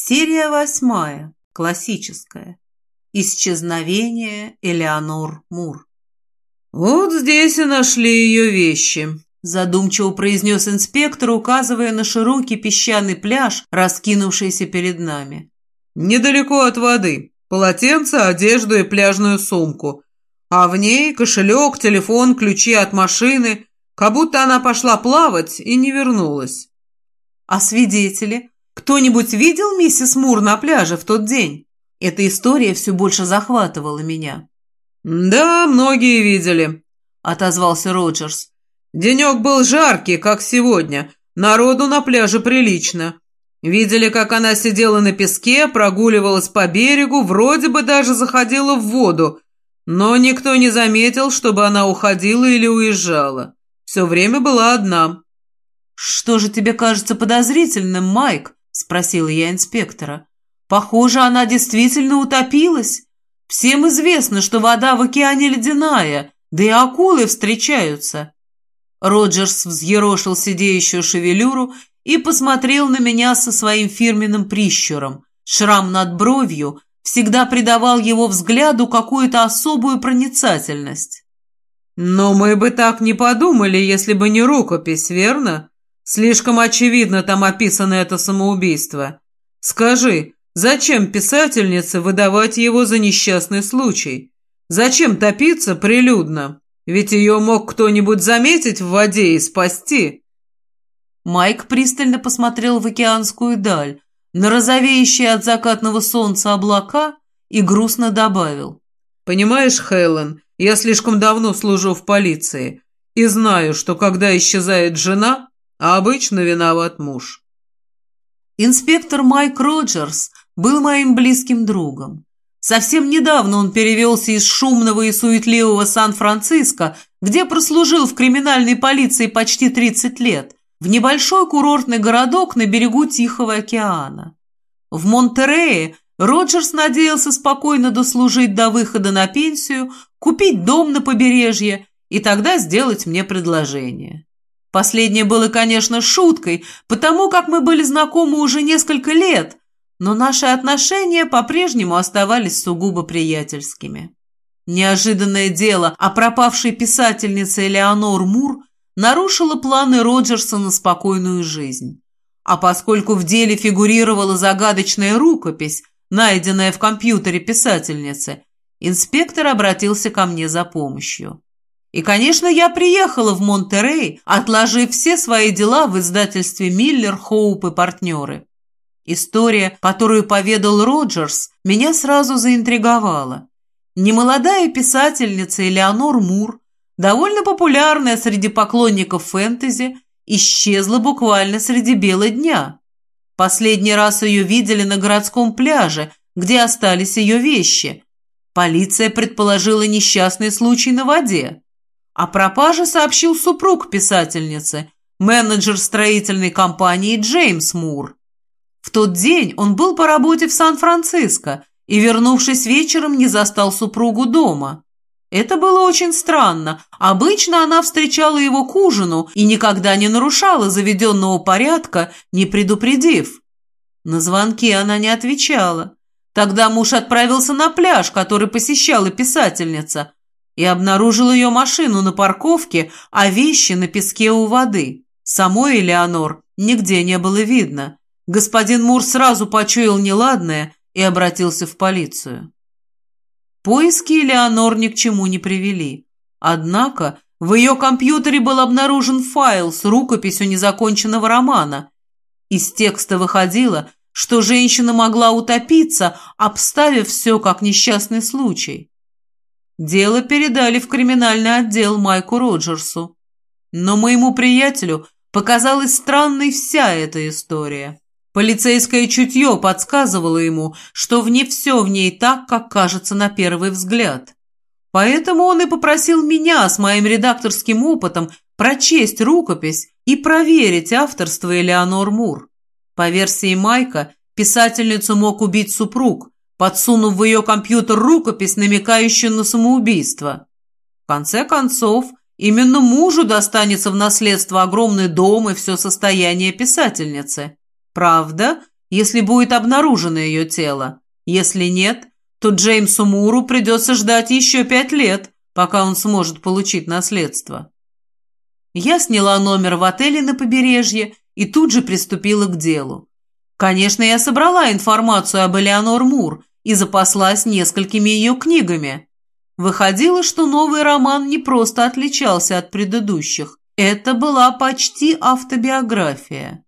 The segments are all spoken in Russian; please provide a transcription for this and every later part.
Серия восьмая, классическая. Исчезновение Элеонор Мур. «Вот здесь и нашли ее вещи», – задумчиво произнес инспектор, указывая на широкий песчаный пляж, раскинувшийся перед нами. «Недалеко от воды. Полотенце, одежду и пляжную сумку. А в ней кошелек, телефон, ключи от машины, как будто она пошла плавать и не вернулась». «А свидетели? Кто-нибудь видел миссис Мур на пляже в тот день?» Эта история все больше захватывала меня. «Да, многие видели», — отозвался Роджерс. «Денек был жаркий, как сегодня. Народу на пляже прилично. Видели, как она сидела на песке, прогуливалась по берегу, вроде бы даже заходила в воду, но никто не заметил, чтобы она уходила или уезжала. Все время была одна». «Что же тебе кажется подозрительным, Майк?» – спросила я инспектора. «Похоже, она действительно утопилась. Всем известно, что вода в океане ледяная, да и акулы встречаются». Роджерс взъерошил сидеющую шевелюру и посмотрел на меня со своим фирменным прищуром. Шрам над бровью всегда придавал его взгляду какую-то особую проницательность. «Но мы бы так не подумали, если бы не рукопись, верно? Слишком очевидно там описано это самоубийство. Скажи, Зачем писательнице выдавать его за несчастный случай? Зачем топиться прилюдно? Ведь ее мог кто-нибудь заметить в воде и спасти. Майк пристально посмотрел в океанскую даль, на розовеющие от закатного солнца облака и грустно добавил. «Понимаешь, Хелен, я слишком давно служу в полиции и знаю, что когда исчезает жена, обычно виноват муж». Инспектор Майк Роджерс был моим близким другом. Совсем недавно он перевелся из шумного и суетливого Сан-Франциско, где прослужил в криминальной полиции почти 30 лет, в небольшой курортный городок на берегу Тихого океана. В Монтерее Роджерс надеялся спокойно дослужить до выхода на пенсию, купить дом на побережье и тогда сделать мне предложение. Последнее было, конечно, шуткой, потому как мы были знакомы уже несколько лет, но наши отношения по-прежнему оставались сугубо приятельскими. Неожиданное дело о пропавшей писательнице Элеонор Мур нарушило планы Роджерса на спокойную жизнь. А поскольку в деле фигурировала загадочная рукопись, найденная в компьютере писательницы, инспектор обратился ко мне за помощью. И, конечно, я приехала в Монтерей, отложив все свои дела в издательстве «Миллер, Хоуп и партнеры». История, которую поведал Роджерс, меня сразу заинтриговала. Немолодая писательница Элеонор Мур, довольно популярная среди поклонников фэнтези, исчезла буквально среди бела дня. Последний раз ее видели на городском пляже, где остались ее вещи. Полиция предположила несчастный случай на воде. О пропаже сообщил супруг писательницы, менеджер строительной компании Джеймс Мур. В тот день он был по работе в Сан-Франциско и, вернувшись вечером, не застал супругу дома. Это было очень странно. Обычно она встречала его к ужину и никогда не нарушала заведенного порядка, не предупредив. На звонки она не отвечала. Тогда муж отправился на пляж, который посещала писательница, и обнаружил ее машину на парковке, а вещи на песке у воды. Самой Элеонор нигде не было видно. Господин Мур сразу почуял неладное и обратился в полицию. Поиски Элеонор ни к чему не привели. Однако в ее компьютере был обнаружен файл с рукописью незаконченного романа. Из текста выходило, что женщина могла утопиться, обставив все как несчастный случай. Дело передали в криминальный отдел Майку Роджерсу. Но моему приятелю показалась странной вся эта история. Полицейское чутье подсказывало ему, что в не все в ней так, как кажется на первый взгляд. Поэтому он и попросил меня с моим редакторским опытом прочесть рукопись и проверить авторство Элеонор Мур. По версии Майка, писательницу мог убить супруг, подсунув в ее компьютер рукопись, намекающую на самоубийство. В конце концов, именно мужу достанется в наследство огромный дом и все состояние писательницы. Правда, если будет обнаружено ее тело. Если нет, то Джеймсу Муру придется ждать еще пять лет, пока он сможет получить наследство. Я сняла номер в отеле на побережье и тут же приступила к делу. Конечно, я собрала информацию об Элеонор Мур и запаслась несколькими ее книгами. Выходило, что новый роман не просто отличался от предыдущих. Это была почти автобиография.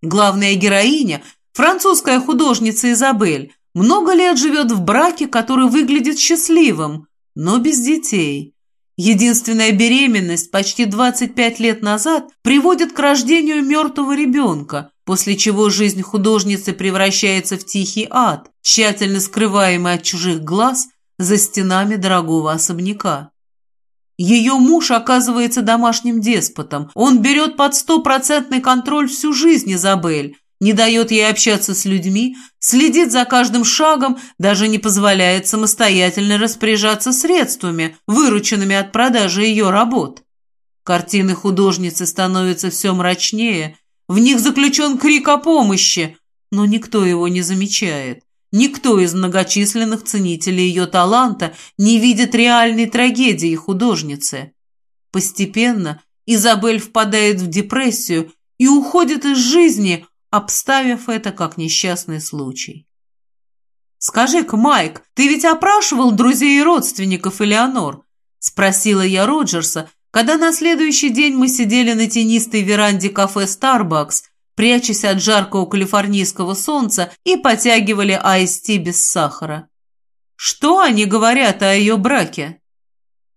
Главная героиня, французская художница Изабель, много лет живет в браке, который выглядит счастливым, но без детей. Единственная беременность почти 25 лет назад приводит к рождению мертвого ребенка, после чего жизнь художницы превращается в тихий ад, тщательно скрываемый от чужих глаз за стенами дорогого особняка. Ее муж оказывается домашним деспотом. Он берет под стопроцентный контроль всю жизнь Изабель, не дает ей общаться с людьми, следит за каждым шагом, даже не позволяет самостоятельно распоряжаться средствами, вырученными от продажи ее работ. Картины художницы становятся все мрачнее, в них заключен крик о помощи, но никто его не замечает. Никто из многочисленных ценителей ее таланта не видит реальной трагедии художницы. Постепенно Изабель впадает в депрессию и уходит из жизни, обставив это как несчастный случай. «Скажи-ка, Майк, ты ведь опрашивал друзей и родственников Элеонор?» – спросила я Роджерса, когда на следующий день мы сидели на тенистой веранде кафе «Старбакс», прячась от жаркого калифорнийского солнца и потягивали айсти без сахара. Что они говорят о ее браке?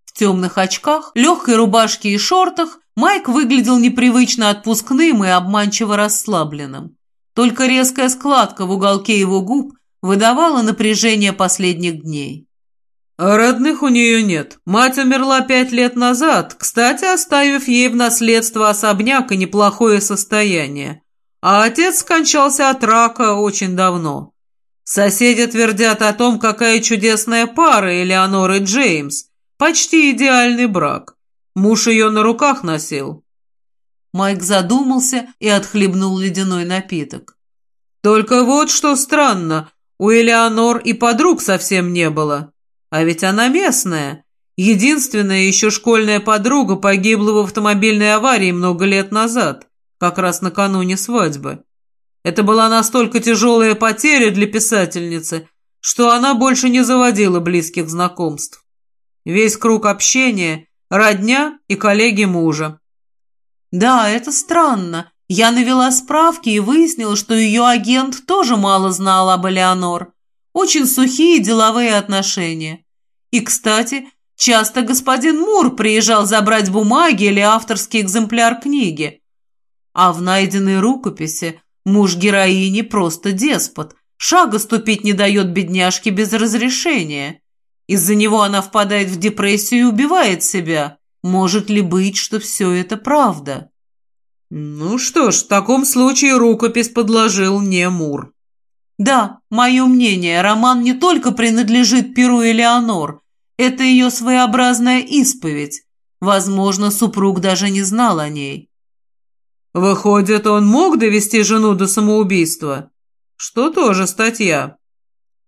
В темных очках, легкой рубашке и шортах Майк выглядел непривычно отпускным и обманчиво расслабленным. Только резкая складка в уголке его губ выдавала напряжение последних дней. «Родных у нее нет. Мать умерла пять лет назад, кстати, оставив ей в наследство особняк и неплохое состояние. А отец скончался от рака очень давно. Соседи твердят о том, какая чудесная пара Элеонор и Джеймс. Почти идеальный брак. Муж ее на руках носил». Майк задумался и отхлебнул ледяной напиток. «Только вот что странно, у Элеонор и подруг совсем не было». А ведь она местная. Единственная еще школьная подруга погибла в автомобильной аварии много лет назад, как раз накануне свадьбы. Это была настолько тяжелая потеря для писательницы, что она больше не заводила близких знакомств. Весь круг общения – родня и коллеги мужа. Да, это странно. Я навела справки и выяснила, что ее агент тоже мало знал об Элеонор. Очень сухие деловые отношения. И, кстати, часто господин Мур приезжал забрать бумаги или авторский экземпляр книги. А в найденной рукописи муж героини просто деспот, шага ступить не дает бедняжке без разрешения. Из-за него она впадает в депрессию и убивает себя. Может ли быть, что все это правда? Ну что ж, в таком случае рукопись подложил не Мур. Да, мое мнение, роман не только принадлежит Перу Элеонор, это ее своеобразная исповедь. Возможно, супруг даже не знал о ней. Выходит, он мог довести жену до самоубийства? Что тоже статья.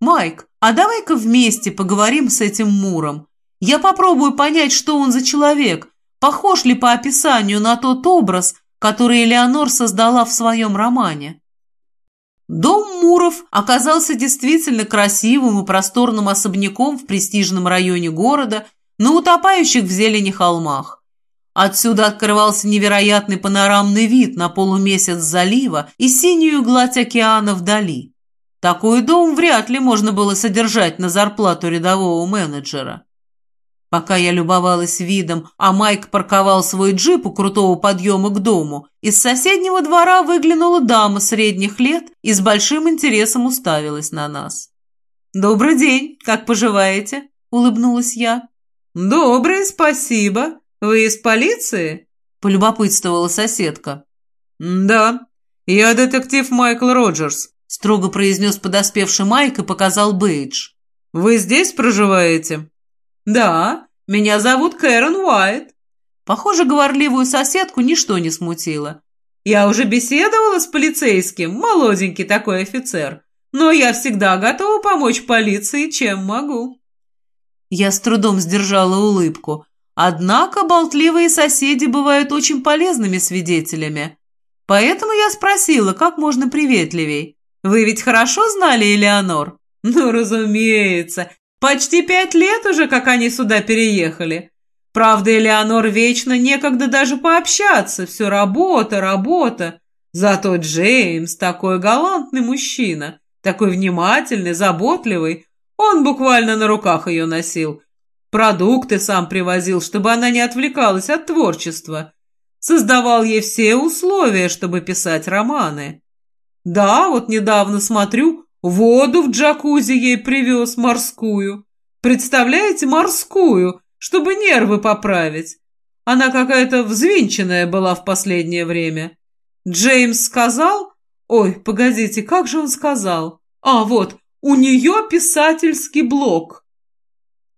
Майк, а давай-ка вместе поговорим с этим Муром. Я попробую понять, что он за человек, похож ли по описанию на тот образ, который Элеонор создала в своем романе. Дом Муров оказался действительно красивым и просторным особняком в престижном районе города на утопающих в зелени холмах. Отсюда открывался невероятный панорамный вид на полумесяц залива и синюю гладь океана вдали. Такой дом вряд ли можно было содержать на зарплату рядового менеджера. Пока я любовалась видом, а Майк парковал свой джип у крутого подъема к дому, из соседнего двора выглянула дама средних лет и с большим интересом уставилась на нас. «Добрый день, как поживаете?» – улыбнулась я. «Добрый, спасибо. Вы из полиции?» – полюбопытствовала соседка. «Да, я детектив Майкл Роджерс», – строго произнес подоспевший Майк и показал бейдж. «Вы здесь проживаете?» «Да, меня зовут Кэрон Уайт». Похоже, говорливую соседку ничто не смутило. Я уже беседовала с полицейским, молоденький такой офицер, но я всегда готова помочь полиции, чем могу». Я с трудом сдержала улыбку. Однако болтливые соседи бывают очень полезными свидетелями. Поэтому я спросила, как можно приветливей. «Вы ведь хорошо знали Элеонор?» «Ну, разумеется. Почти пять лет уже, как они сюда переехали. Правда, Элеонор вечно некогда даже пообщаться. Все работа, работа. Зато Джеймс такой галантный мужчина, такой внимательный, заботливый. Он буквально на руках ее носил. Продукты сам привозил, чтобы она не отвлекалась от творчества. Создавал ей все условия, чтобы писать романы. Да, вот недавно смотрю, воду в джакузи ей привез морскую. Представляете, морскую, чтобы нервы поправить. Она какая-то взвинченная была в последнее время. Джеймс сказал... Ой, погодите, как же он сказал? А, вот, у нее писательский блок.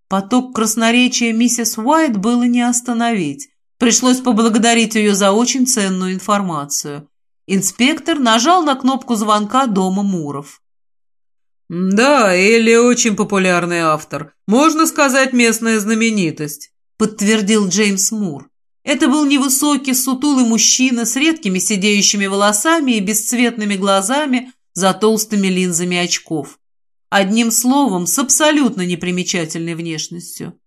Поток красноречия миссис Уайт было не остановить. Пришлось поблагодарить ее за очень ценную информацию. Инспектор нажал на кнопку звонка дома Муров. «Да, Элли очень популярный автор. Можно сказать, местная знаменитость», — подтвердил Джеймс Мур. Это был невысокий, сутулый мужчина с редкими сидеющими волосами и бесцветными глазами за толстыми линзами очков. Одним словом, с абсолютно непримечательной внешностью.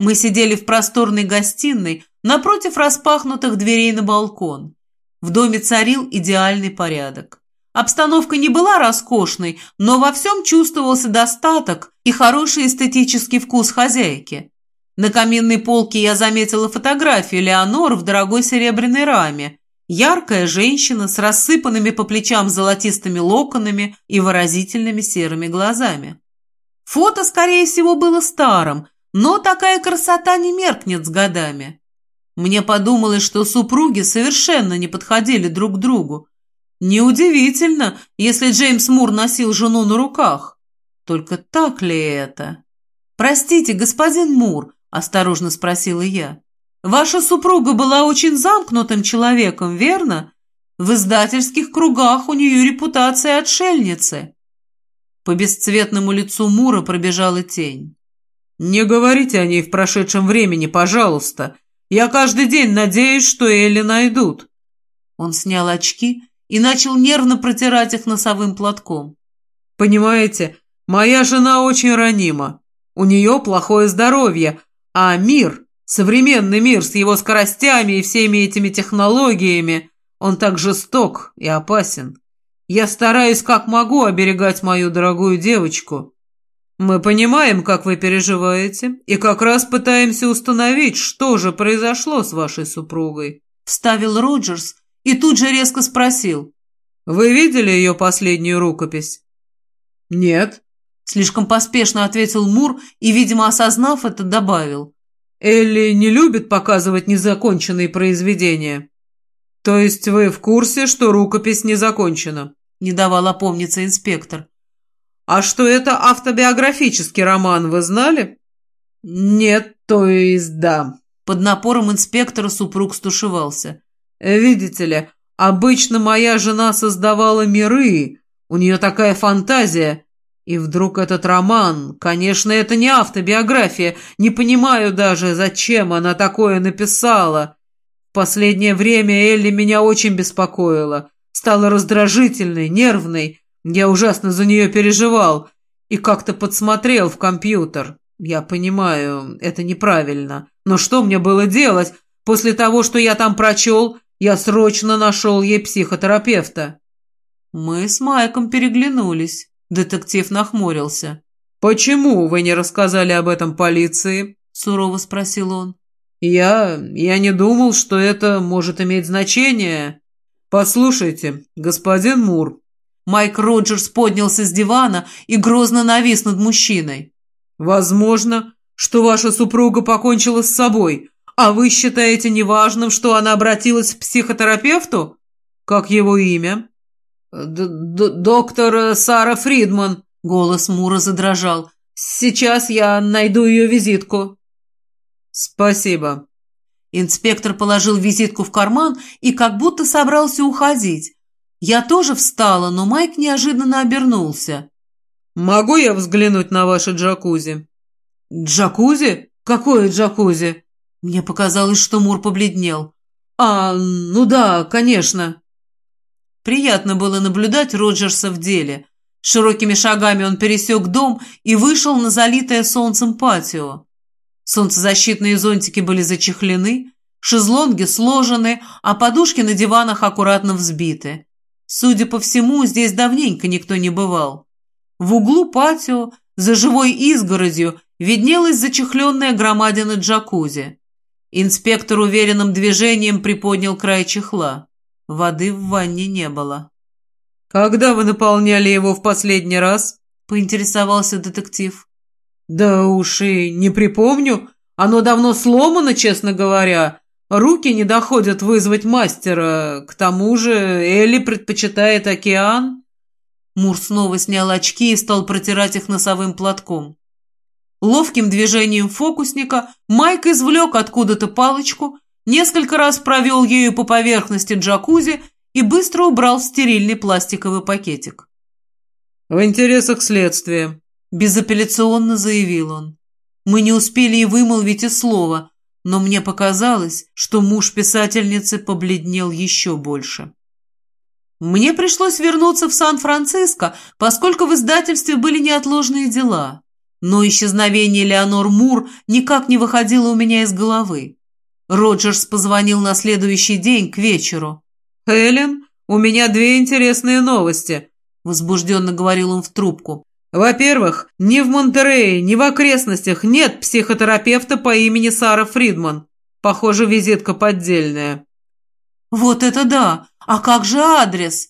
Мы сидели в просторной гостиной напротив распахнутых дверей на балкон. В доме царил идеальный порядок. Обстановка не была роскошной, но во всем чувствовался достаток и хороший эстетический вкус хозяйки. На каминной полке я заметила фотографию Леонор в дорогой серебряной раме, Яркая женщина с рассыпанными по плечам золотистыми локонами и выразительными серыми глазами. Фото, скорее всего, было старым, но такая красота не меркнет с годами. Мне подумалось, что супруги совершенно не подходили друг к другу. Неудивительно, если Джеймс Мур носил жену на руках. Только так ли это? «Простите, господин Мур», – осторожно спросила я. Ваша супруга была очень замкнутым человеком, верно? В издательских кругах у нее репутация отшельницы». По бесцветному лицу Мура пробежала тень. «Не говорите о ней в прошедшем времени, пожалуйста. Я каждый день надеюсь, что Элли найдут». Он снял очки и начал нервно протирать их носовым платком. «Понимаете, моя жена очень ранима. У нее плохое здоровье, а мир Современный мир с его скоростями и всеми этими технологиями, он так жесток и опасен. Я стараюсь как могу оберегать мою дорогую девочку. Мы понимаем, как вы переживаете, и как раз пытаемся установить, что же произошло с вашей супругой. Вставил Роджерс и тут же резко спросил. Вы видели ее последнюю рукопись? Нет. Слишком поспешно ответил Мур и, видимо, осознав это, добавил. Элли не любит показывать незаконченные произведения. То есть вы в курсе, что рукопись не закончена? Не давал опомниться инспектор. А что это автобиографический роман, вы знали? Нет, то есть да. Под напором инспектора супруг стушевался. Видите ли, обычно моя жена создавала миры, у нее такая фантазия, и вдруг этот роман, конечно, это не автобиография, не понимаю даже, зачем она такое написала. В последнее время Элли меня очень беспокоила, стала раздражительной, нервной, я ужасно за нее переживал и как-то подсмотрел в компьютер. Я понимаю, это неправильно, но что мне было делать? После того, что я там прочел, я срочно нашел ей психотерапевта. Мы с Майком переглянулись. Детектив нахмурился. «Почему вы не рассказали об этом полиции?» – сурово спросил он. «Я... я не думал, что это может иметь значение. Послушайте, господин Мур». Майк Роджерс поднялся с дивана и грозно навис над мужчиной. «Возможно, что ваша супруга покончила с собой, а вы считаете неважным, что она обратилась к психотерапевту? Как его имя?» Д -д «Доктор Сара Фридман», — голос Мура задрожал. «Сейчас я найду ее визитку». «Спасибо». Инспектор положил визитку в карман и как будто собрался уходить. Я тоже встала, но Майк неожиданно обернулся. «Могу я взглянуть на ваше джакузи?» «Джакузи? Какое джакузи?» Мне показалось, что Мур побледнел. «А, ну да, конечно». Приятно было наблюдать Роджерса в деле. Широкими шагами он пересек дом и вышел на залитое солнцем патио. Солнцезащитные зонтики были зачехлены, шезлонги сложены, а подушки на диванах аккуратно взбиты. Судя по всему, здесь давненько никто не бывал. В углу патио, за живой изгородью, виднелась зачехленная громадина джакузи. Инспектор уверенным движением приподнял край чехла. Воды в ванне не было. «Когда вы наполняли его в последний раз?» — поинтересовался детектив. «Да уж и не припомню. Оно давно сломано, честно говоря. Руки не доходят вызвать мастера. К тому же Элли предпочитает океан». Мур снова снял очки и стал протирать их носовым платком. Ловким движением фокусника Майк извлек откуда-то палочку, несколько раз провел ею по поверхности джакузи и быстро убрал в стерильный пластиковый пакетик. «В интересах следствия», Безапелляционно заявил он. Мы не успели и вымолвить и слова, но мне показалось, что муж писательницы побледнел еще больше. Мне пришлось вернуться в Сан-Франциско, поскольку в издательстве были неотложные дела. Но исчезновение Леонор Мур никак не выходило у меня из головы. Роджерс позвонил на следующий день к вечеру. «Эллен, у меня две интересные новости», — возбужденно говорил он в трубку. Во-первых, ни в Монтерее, ни в окрестностях нет психотерапевта по имени Сара Фридман. Похоже, визитка поддельная. Вот это да! А как же адрес?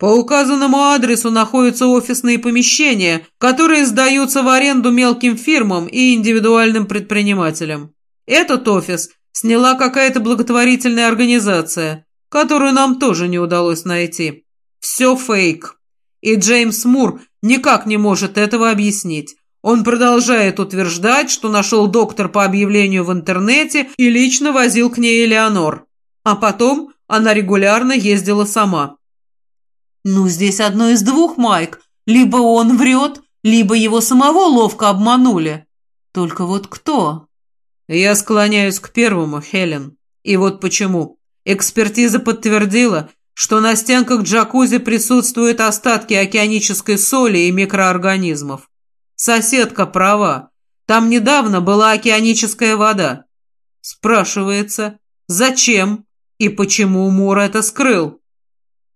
По указанному адресу находятся офисные помещения, которые сдаются в аренду мелким фирмам и индивидуальным предпринимателям. Этот офис сняла какая-то благотворительная организация, которую нам тоже не удалось найти. Все фейк. И Джеймс Мур никак не может этого объяснить. Он продолжает утверждать, что нашел доктор по объявлению в интернете и лично возил к ней Элеонор. А потом она регулярно ездила сама. «Ну, здесь одно из двух, Майк. Либо он врет, либо его самого ловко обманули. Только вот кто?» «Я склоняюсь к первому, Хелен. И вот почему. Экспертиза подтвердила, что на стенках джакузи присутствуют остатки океанической соли и микроорганизмов. Соседка права. Там недавно была океаническая вода. Спрашивается, зачем и почему Мур это скрыл?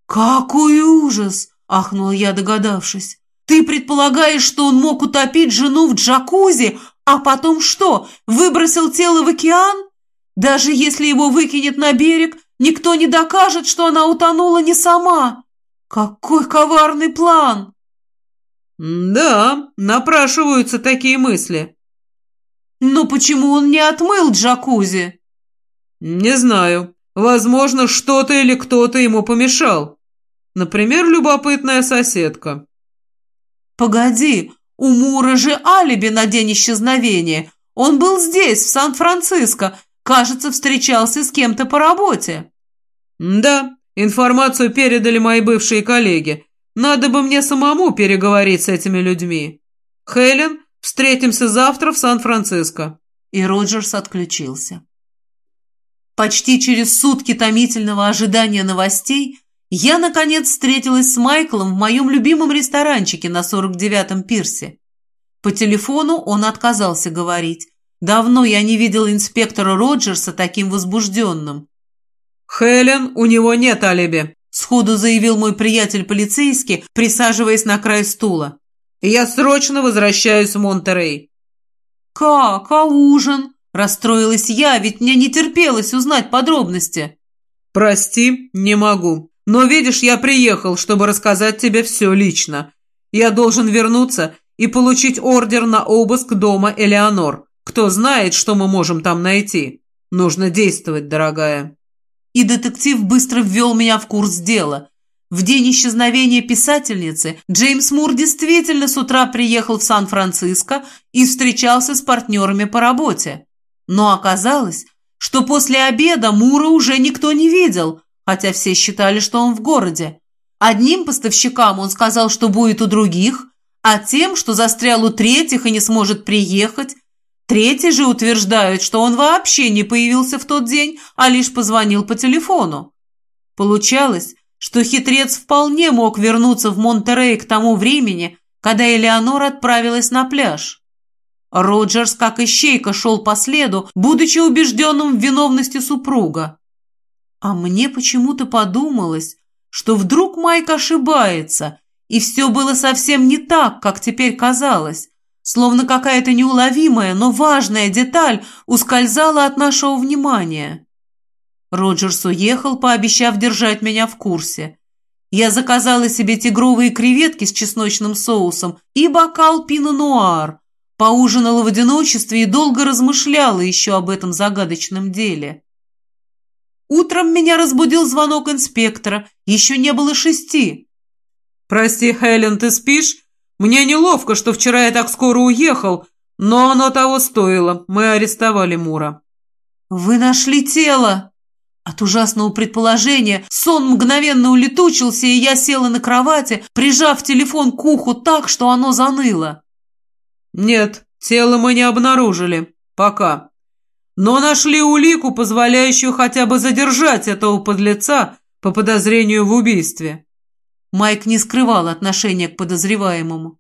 «Какой ужас!» – ахнула я, догадавшись. «Ты предполагаешь, что он мог утопить жену в джакузи, а потом что, выбросил тело в океан? Даже если его выкинет на берег, Никто не докажет, что она утонула не сама. Какой коварный план!» «Да, напрашиваются такие мысли». «Но почему он не отмыл джакузи?» «Не знаю. Возможно, что-то или кто-то ему помешал. Например, любопытная соседка». «Погоди, у Мура же алиби на день исчезновения. Он был здесь, в Сан-Франциско, Кажется, встречался с кем-то по работе». «Да, информацию передали мои бывшие коллеги. Надо бы мне самому переговорить с этими людьми. Хелен, встретимся завтра в Сан-Франциско». И Роджерс отключился. Почти через сутки томительного ожидания новостей я, наконец, встретилась с Майклом в моем любимом ресторанчике на 49-м пирсе. По телефону он отказался говорить, Давно я не видел инспектора Роджерса таким возбужденным. «Хелен, у него нет алиби», – сходу заявил мой приятель полицейский, присаживаясь на край стула. «Я срочно возвращаюсь в Монтерей». «Как? А ужин?» – расстроилась я, ведь мне не терпелось узнать подробности. «Прости, не могу. Но видишь, я приехал, чтобы рассказать тебе все лично. Я должен вернуться и получить ордер на обыск дома Элеонор. Кто знает, что мы можем там найти? Нужно действовать, дорогая». И детектив быстро ввел меня в курс дела. В день исчезновения писательницы Джеймс Мур действительно с утра приехал в Сан-Франциско и встречался с партнерами по работе. Но оказалось, что после обеда Мура уже никто не видел, хотя все считали, что он в городе. Одним поставщикам он сказал, что будет у других, а тем, что застрял у третьих и не сможет приехать. Третьи же утверждают, что он вообще не появился в тот день, а лишь позвонил по телефону. Получалось, что хитрец вполне мог вернуться в Монтерей к тому времени, когда Элеонор отправилась на пляж. Роджерс, как ищейка, шел по следу, будучи убежденным в виновности супруга. А мне почему-то подумалось, что вдруг Майк ошибается, и все было совсем не так, как теперь казалось, словно какая-то неуловимая, но важная деталь ускользала от нашего внимания. Роджерс уехал, пообещав держать меня в курсе. Я заказала себе тигровые креветки с чесночным соусом и бокал пино-нуар – Поужинала в одиночестве и долго размышляла еще об этом загадочном деле. Утром меня разбудил звонок инспектора. Еще не было шести. «Прости, Хелен, ты спишь? Мне неловко, что вчера я так скоро уехал, но оно того стоило. Мы арестовали Мура». «Вы нашли тело?» От ужасного предположения сон мгновенно улетучился, и я села на кровати, прижав телефон к уху так, что оно заныло. «Нет, тело мы не обнаружили. Пока. Но нашли улику, позволяющую хотя бы задержать этого подлеца по подозрению в убийстве». Майк не скрывал отношения к подозреваемому.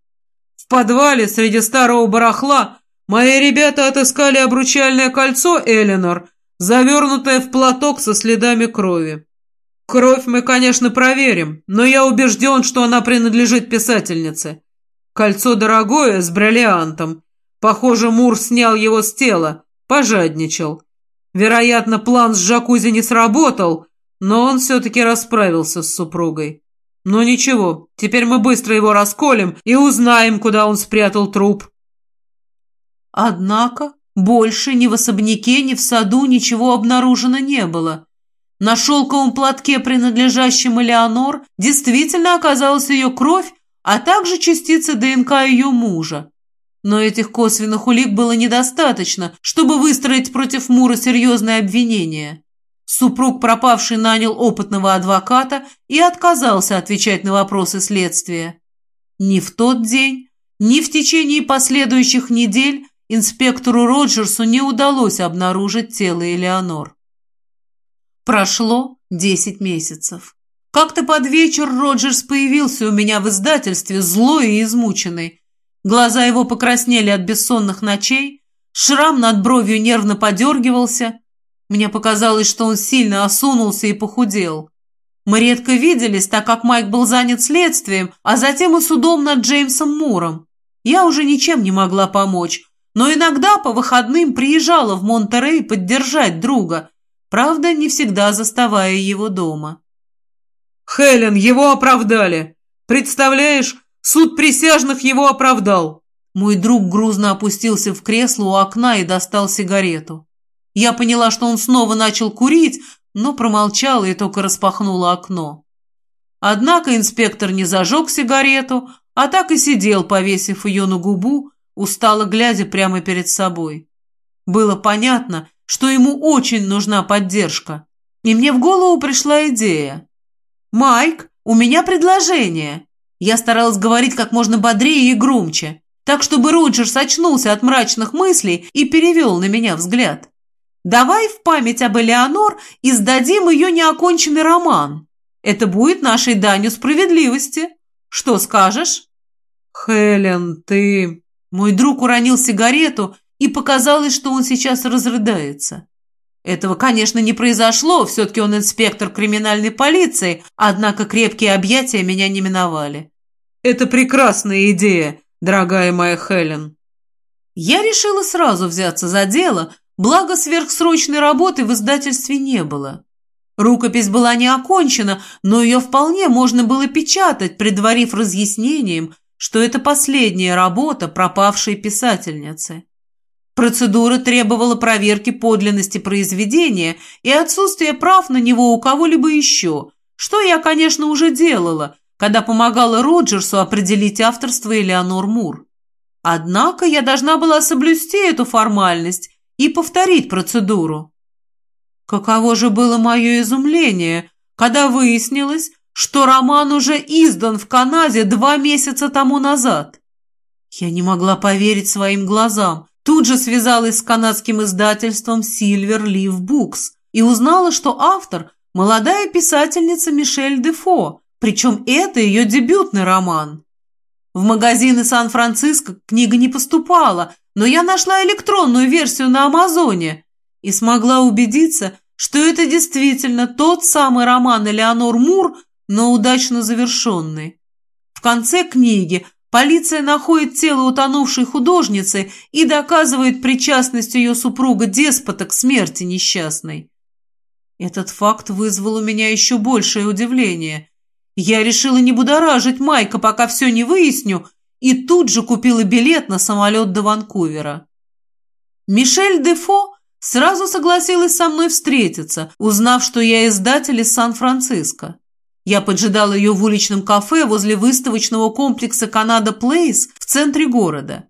«В подвале среди старого барахла мои ребята отыскали обручальное кольцо Эленор, завернутое в платок со следами крови. Кровь мы, конечно, проверим, но я убежден, что она принадлежит писательнице. Кольцо дорогое, с бриллиантом. Похоже, Мур снял его с тела, пожадничал. Вероятно, план с джакузи не сработал, но он все-таки расправился с супругой. Но ничего, теперь мы быстро его расколем и узнаем, куда он спрятал труп. Однако больше ни в особняке, ни в саду ничего обнаружено не было. На шелковом платке, принадлежащем Элеонор, действительно оказалась ее кровь, а также частицы ДНК ее мужа. Но этих косвенных улик было недостаточно, чтобы выстроить против Мура серьезное обвинение. Супруг пропавший нанял опытного адвоката и отказался отвечать на вопросы следствия. Ни в тот день, ни в течение последующих недель инспектору Роджерсу не удалось обнаружить тело Элеонор. Прошло десять месяцев. Как-то под вечер Роджерс появился у меня в издательстве, злой и измученный. Глаза его покраснели от бессонных ночей, шрам над бровью нервно подергивался. Мне показалось, что он сильно осунулся и похудел. Мы редко виделись, так как Майк был занят следствием, а затем и судом над Джеймсом Муром. Я уже ничем не могла помочь, но иногда по выходным приезжала в Монтерей поддержать друга, правда, не всегда заставая его дома. Хелен, его оправдали. Представляешь, суд присяжных его оправдал. Мой друг грузно опустился в кресло у окна и достал сигарету. Я поняла, что он снова начал курить, но промолчала и только распахнула окно. Однако инспектор не зажег сигарету, а так и сидел, повесив ее на губу, устало глядя прямо перед собой. Было понятно, что ему очень нужна поддержка, и мне в голову пришла идея. «Майк, у меня предложение!» Я старалась говорить как можно бодрее и громче, так чтобы Роджерс очнулся от мрачных мыслей и перевел на меня взгляд. «Давай в память об Элеонор издадим ее неоконченный роман. Это будет нашей данью справедливости. Что скажешь?» «Хелен, ты...» Мой друг уронил сигарету, и показалось, что он сейчас разрыдается. Этого, конечно, не произошло, все-таки он инспектор криминальной полиции, однако крепкие объятия меня не миновали. «Это прекрасная идея, дорогая моя Хелен». Я решила сразу взяться за дело, благо сверхсрочной работы в издательстве не было. Рукопись была не окончена, но ее вполне можно было печатать, предварив разъяснением, что это последняя работа пропавшей писательницы. Процедура требовала проверки подлинности произведения и отсутствия прав на него у кого-либо еще, что я, конечно, уже делала, когда помогала Роджерсу определить авторство Элеонор Мур. Однако я должна была соблюсти эту формальность и повторить процедуру. Каково же было мое изумление, когда выяснилось, что роман уже издан в Канаде два месяца тому назад. Я не могла поверить своим глазам. Тут же связалась с канадским издательством Silver Leaf Books и узнала, что автор – молодая писательница Мишель Дефо, причем это ее дебютный роман. В магазины Сан-Франциско книга не поступала, но я нашла электронную версию на Амазоне и смогла убедиться, что это действительно тот самый роман Элеонор Мур, но удачно завершенный. В конце книги полиция находит тело утонувшей художницы и доказывает причастность ее супруга-деспота к смерти несчастной. Этот факт вызвал у меня еще большее удивление. Я решила не будоражить Майка, пока все не выясню, и тут же купила билет на самолет до Ванкувера. Мишель Дефо сразу согласилась со мной встретиться, узнав, что я издатель из Сан-Франциско. Я поджидала ее в уличном кафе возле выставочного комплекса «Канада Плейс» в центре города.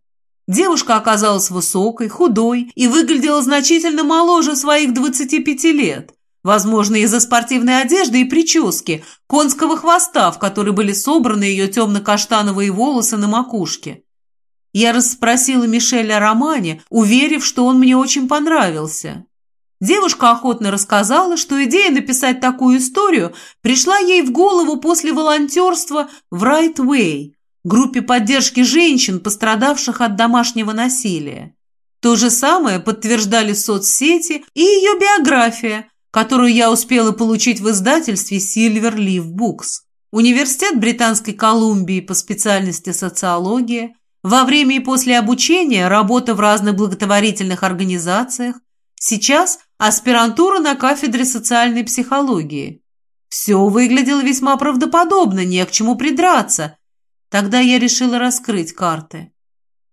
Девушка оказалась высокой, худой и выглядела значительно моложе своих 25 лет. Возможно, из-за спортивной одежды и прически, конского хвоста, в который были собраны ее темно-каштановые волосы на макушке. Я расспросила Мишеля о романе, уверив, что он мне очень понравился. Девушка охотно рассказала, что идея написать такую историю пришла ей в голову после волонтерства в Right Way, группе поддержки женщин, пострадавших от домашнего насилия. То же самое подтверждали соцсети и ее биография – которую я успела получить в издательстве Silver Leaf Books. Университет Британской Колумбии по специальности социология, во время и после обучения работа в разных благотворительных организациях, сейчас аспирантура на кафедре социальной психологии. Все выглядело весьма правдоподобно, не к чему придраться. Тогда я решила раскрыть карты.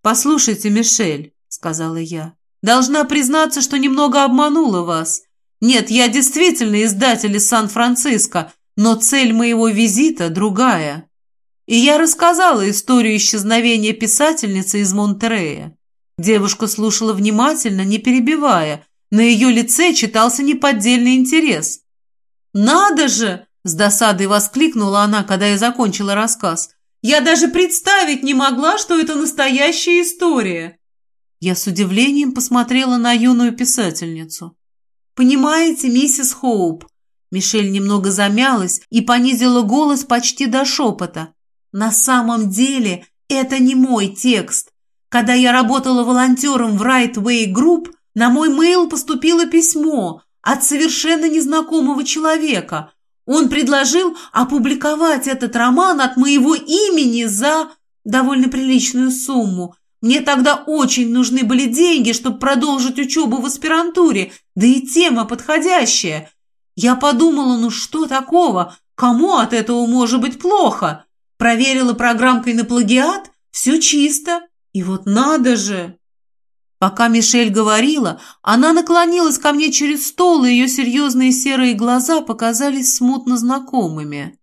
«Послушайте, Мишель», — сказала я, — «должна признаться, что немного обманула вас». Нет, я действительно издатель из Сан-Франциско, но цель моего визита другая. И я рассказала историю исчезновения писательницы из Монтерея. Девушка слушала внимательно, не перебивая. На ее лице читался неподдельный интерес. «Надо же!» – с досадой воскликнула она, когда я закончила рассказ. «Я даже представить не могла, что это настоящая история!» Я с удивлением посмотрела на юную писательницу. «Понимаете, миссис Хоуп?» Мишель немного замялась и понизила голос почти до шепота. «На самом деле это не мой текст. Когда я работала волонтером в Right Way Group, на мой мейл поступило письмо от совершенно незнакомого человека. Он предложил опубликовать этот роман от моего имени за довольно приличную сумму. Мне тогда очень нужны были деньги, чтобы продолжить учебу в аспирантуре, да и тема подходящая. Я подумала, ну что такого? Кому от этого может быть плохо? Проверила программкой на плагиат, все чисто. И вот надо же! Пока Мишель говорила, она наклонилась ко мне через стол, и ее серьезные серые глаза показались смутно знакомыми.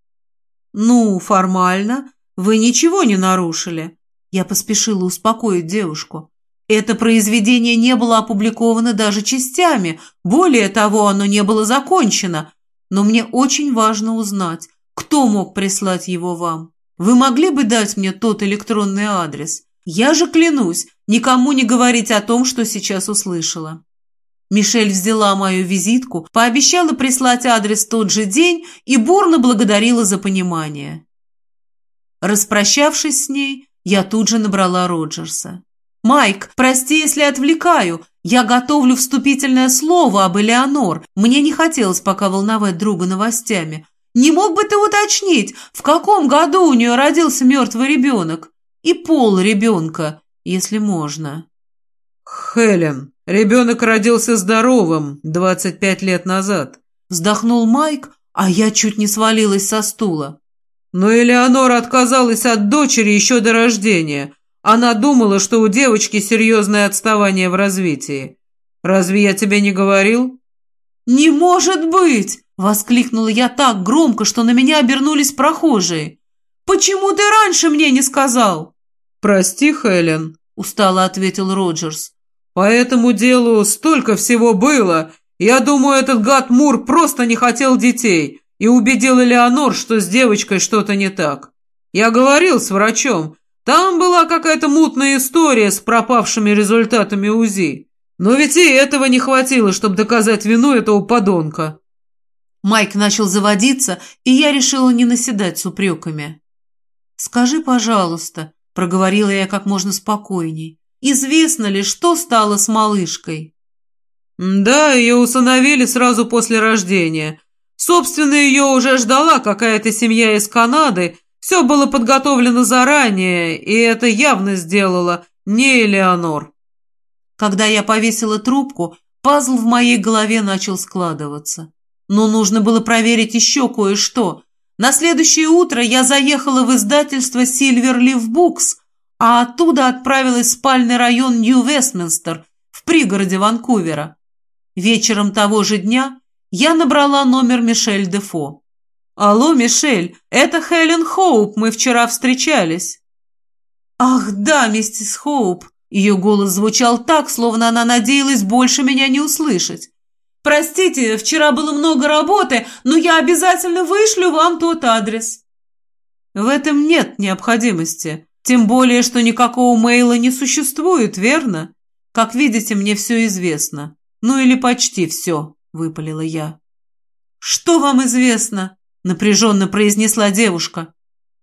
«Ну, формально, вы ничего не нарушили», я поспешила успокоить девушку. Это произведение не было опубликовано даже частями, более того, оно не было закончено. Но мне очень важно узнать, кто мог прислать его вам. Вы могли бы дать мне тот электронный адрес? Я же клянусь, никому не говорить о том, что сейчас услышала. Мишель взяла мою визитку, пообещала прислать адрес в тот же день и бурно благодарила за понимание. Распрощавшись с ней, я тут же набрала Роджерса. «Майк, прости, если отвлекаю. Я готовлю вступительное слово об Элеонор. Мне не хотелось пока волновать друга новостями. Не мог бы ты уточнить, в каком году у нее родился мертвый ребенок? И пол ребенка, если можно». «Хелен, ребенок родился здоровым 25 лет назад», вздохнул Майк, а я чуть не свалилась со стула. Но Элеонора отказалась от дочери еще до рождения. Она думала, что у девочки серьезное отставание в развитии. Разве я тебе не говорил? «Не может быть!» – воскликнула я так громко, что на меня обернулись прохожие. «Почему ты раньше мне не сказал?» «Прости, Хелен», – устало ответил Роджерс. «По этому делу столько всего было, Я думаю, этот гад Мур просто не хотел детей и убедил Элеонор, что с девочкой что-то не так. Я говорил с врачом. Там была какая-то мутная история с пропавшими результатами УЗИ. Но ведь и этого не хватило, чтобы доказать вину этого подонка. Майк начал заводиться, и я решила не наседать с упреками. «Скажи, пожалуйста», — проговорила я как можно спокойней, «известно ли, что стало с малышкой?» «Да, ее усыновили сразу после рождения. Собственно, ее уже ждала какая-то семья из Канады, все было подготовлено заранее, и это явно сделала не Элеонор». Когда я повесила трубку, пазл в моей голове начал складываться. Но нужно было проверить еще кое-что. На следующее утро я заехала в издательство Silver Leaf Books, а оттуда отправилась в спальный район Нью-Вестминстер в пригороде Ванкувера. Вечером того же дня я набрала номер Мишель Дефо. «Алло, Мишель, это Хелен Хоуп, мы вчера встречались». «Ах да, миссис Хоуп!» Ее голос звучал так, словно она надеялась больше меня не услышать. «Простите, вчера было много работы, но я обязательно вышлю вам тот адрес». «В этом нет необходимости, тем более, что никакого мейла не существует, верно? Как видите, мне все известно. Ну или почти все», — выпалила я. «Что вам известно?» — напряженно произнесла девушка.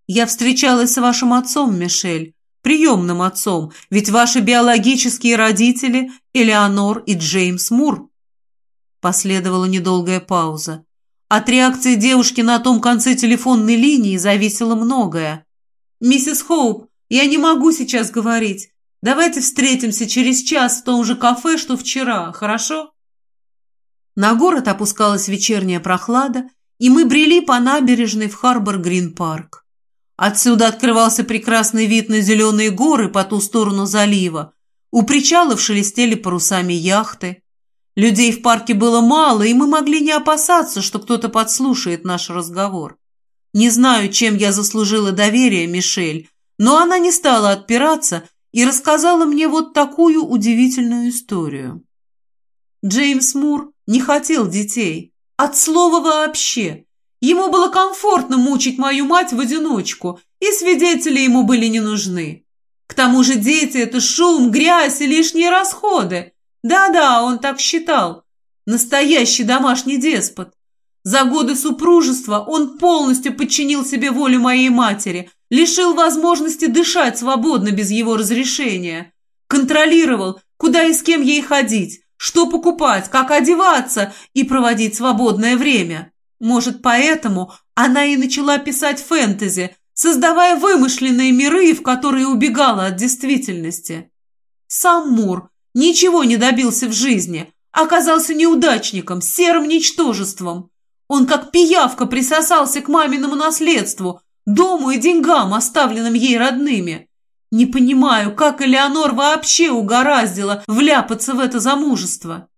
«Я встречалась с вашим отцом, Мишель, приемным отцом, ведь ваши биологические родители — Элеонор и Джеймс Мур». Последовала недолгая пауза. От реакции девушки на том конце телефонной линии зависело многое. «Миссис Хоуп, я не могу сейчас говорить. Давайте встретимся через час в том же кафе, что вчера, хорошо?» На город опускалась вечерняя прохлада, и мы брели по набережной в Харбор-Грин-парк. Отсюда открывался прекрасный вид на зеленые горы по ту сторону залива. У причалов шелестели парусами яхты. Людей в парке было мало, и мы могли не опасаться, что кто-то подслушает наш разговор. Не знаю, чем я заслужила доверие Мишель, но она не стала отпираться и рассказала мне вот такую удивительную историю. Джеймс Мур не хотел детей, от слова вообще. Ему было комфортно мучить мою мать в одиночку, и свидетели ему были не нужны. К тому же дети – это шум, грязь и лишние расходы. Да-да, он так считал. Настоящий домашний деспот. За годы супружества он полностью подчинил себе волю моей матери, лишил возможности дышать свободно без его разрешения. Контролировал, куда и с кем ей ходить, что покупать, как одеваться и проводить свободное время. Может, поэтому она и начала писать фэнтези, создавая вымышленные миры, в которые убегала от действительности. Сам Мур ничего не добился в жизни, оказался неудачником, серым ничтожеством. Он как пиявка присосался к маминому наследству, дому и деньгам, оставленным ей родными. Не понимаю, как Элеонор вообще угораздила вляпаться в это замужество.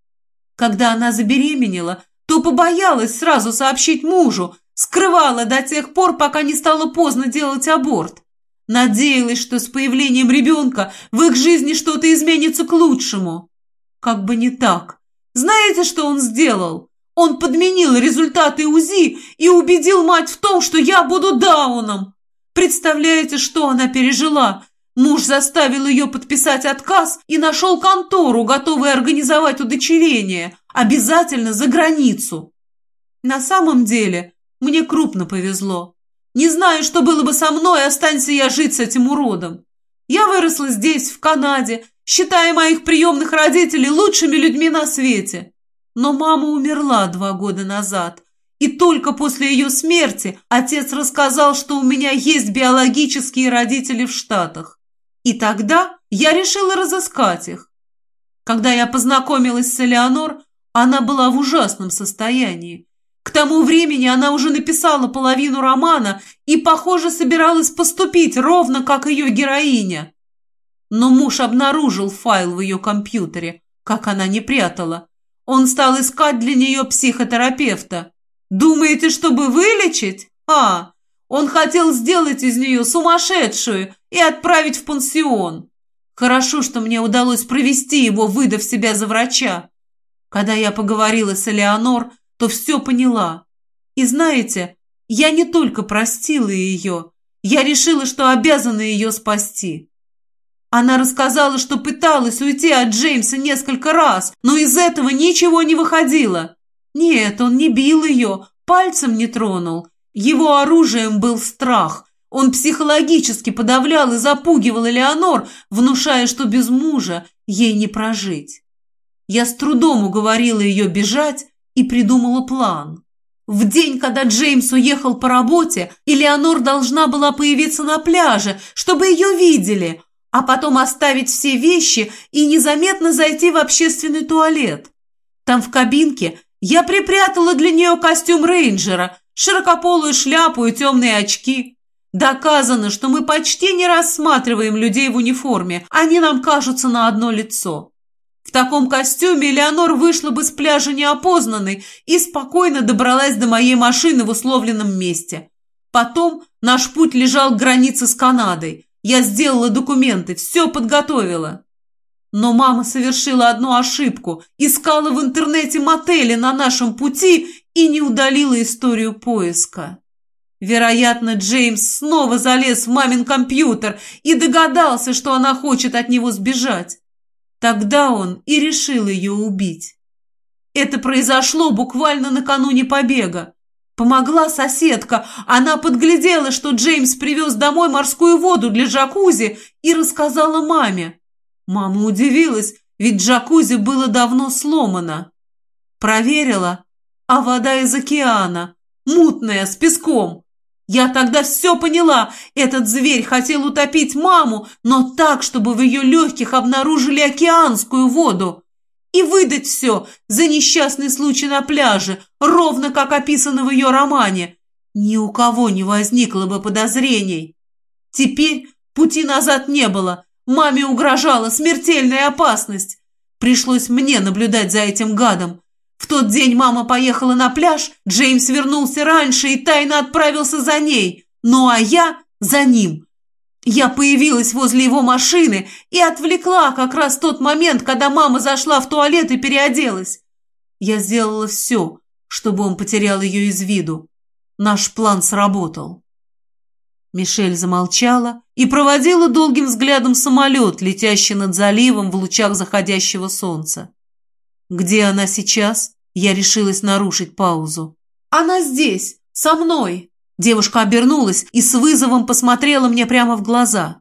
Когда она забеременела, то побоялась сразу сообщить мужу, скрывала до тех пор, пока не стало поздно делать аборт. Надеялась, что с появлением ребенка в их жизни что-то изменится к лучшему. Как бы не так. Знаете, что он сделал? Он подменил результаты УЗИ и убедил мать в том, что я буду Дауном. Представляете, что она пережила, Муж заставил ее подписать отказ и нашел контору, готовую организовать удочерение, обязательно за границу. На самом деле, мне крупно повезло. Не знаю, что было бы со мной, останься я жить с этим уродом. Я выросла здесь, в Канаде, считая моих приемных родителей лучшими людьми на свете. Но мама умерла два года назад, и только после ее смерти отец рассказал, что у меня есть биологические родители в Штатах. И тогда я решила разыскать их. Когда я познакомилась с Элеонор, она была в ужасном состоянии. К тому времени она уже написала половину романа и, похоже, собиралась поступить ровно как ее героиня. Но муж обнаружил файл в ее компьютере, как она не прятала. Он стал искать для нее психотерапевта. Думаете, чтобы вылечить? А, он хотел сделать из нее сумасшедшую и отправить в пансион. Хорошо, что мне удалось провести его, выдав себя за врача. Когда я поговорила с Элеонор, то все поняла. И знаете, я не только простила ее, я решила, что обязана ее спасти. Она рассказала, что пыталась уйти от Джеймса несколько раз, но из этого ничего не выходило. Нет, он не бил ее, пальцем не тронул. Его оружием был страх. Он психологически подавлял и запугивал Элеонор, внушая, что без мужа ей не прожить. Я с трудом уговорила ее бежать и придумала план. В день, когда Джеймс уехал по работе, Элеонор должна была появиться на пляже, чтобы ее видели, а потом оставить все вещи и незаметно зайти в общественный туалет. Там в кабинке я припрятала для нее костюм рейнджера, широкополую шляпу и темные очки. Доказано, что мы почти не рассматриваем людей в униформе, они нам кажутся на одно лицо. В таком костюме Леонор вышла бы с пляжа неопознанной и спокойно добралась до моей машины в условленном месте. Потом наш путь лежал к границе с Канадой. Я сделала документы, все подготовила. Но мама совершила одну ошибку, искала в интернете мотели на нашем пути и не удалила историю поиска. Вероятно, Джеймс снова залез в мамин компьютер и догадался, что она хочет от него сбежать. Тогда он и решил ее убить. Это произошло буквально накануне побега. Помогла соседка. Она подглядела, что Джеймс привез домой морскую воду для джакузи и рассказала маме. Мама удивилась, ведь джакузи было давно сломано. Проверила, а вода из океана, мутная, с песком. Я тогда все поняла. Этот зверь хотел утопить маму, но так, чтобы в ее легких обнаружили океанскую воду. И выдать все за несчастный случай на пляже, ровно как описано в ее романе. Ни у кого не возникло бы подозрений. Теперь пути назад не было. Маме угрожала смертельная опасность. Пришлось мне наблюдать за этим гадом. В тот день мама поехала на пляж, Джеймс вернулся раньше и тайно отправился за ней, ну а я за ним. Я появилась возле его машины и отвлекла как раз тот момент, когда мама зашла в туалет и переоделась. Я сделала все, чтобы он потерял ее из виду. Наш план сработал. Мишель замолчала и проводила долгим взглядом самолет, летящий над заливом в лучах заходящего солнца. «Где она сейчас?» Я решилась нарушить паузу. «Она здесь, со мной!» Девушка обернулась и с вызовом посмотрела мне прямо в глаза.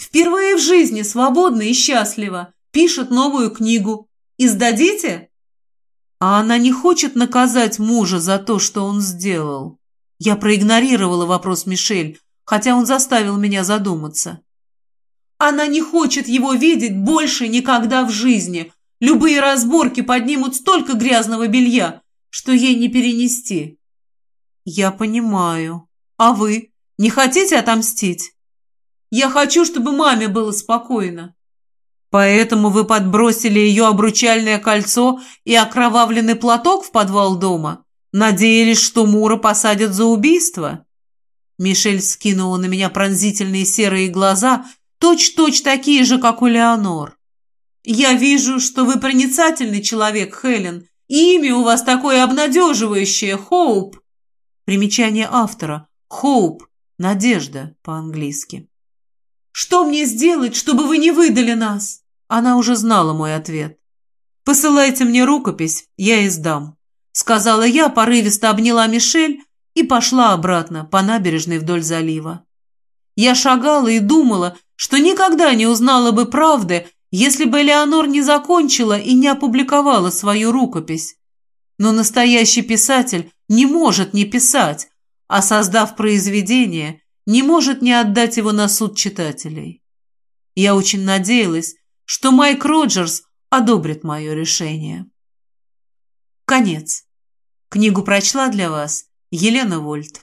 «Впервые в жизни свободна и счастлива. Пишет новую книгу. Издадите?» А она не хочет наказать мужа за то, что он сделал. Я проигнорировала вопрос Мишель, хотя он заставил меня задуматься. Она не хочет его видеть больше никогда в жизни, Любые разборки поднимут столько грязного белья, что ей не перенести. Я понимаю. А вы не хотите отомстить? Я хочу, чтобы маме было спокойно. Поэтому вы подбросили ее обручальное кольцо и окровавленный платок в подвал дома? Надеялись, что Мура посадят за убийство? Мишель скинула на меня пронзительные серые глаза, точь-точь такие же, как у Леонор. «Я вижу, что вы проницательный человек, Хелен, и имя у вас такое обнадеживающее, Хоуп». Примечание автора. Хоуп. Надежда по-английски. «Что мне сделать, чтобы вы не выдали нас?» Она уже знала мой ответ. «Посылайте мне рукопись, я издам», — сказала я, порывисто обняла Мишель и пошла обратно по набережной вдоль залива. Я шагала и думала, что никогда не узнала бы правды, если бы Элеонор не закончила и не опубликовала свою рукопись. Но настоящий писатель не может не писать, а создав произведение, не может не отдать его на суд читателей. Я очень надеялась, что Майк Роджерс одобрит мое решение. Конец. Книгу прочла для вас Елена Вольт.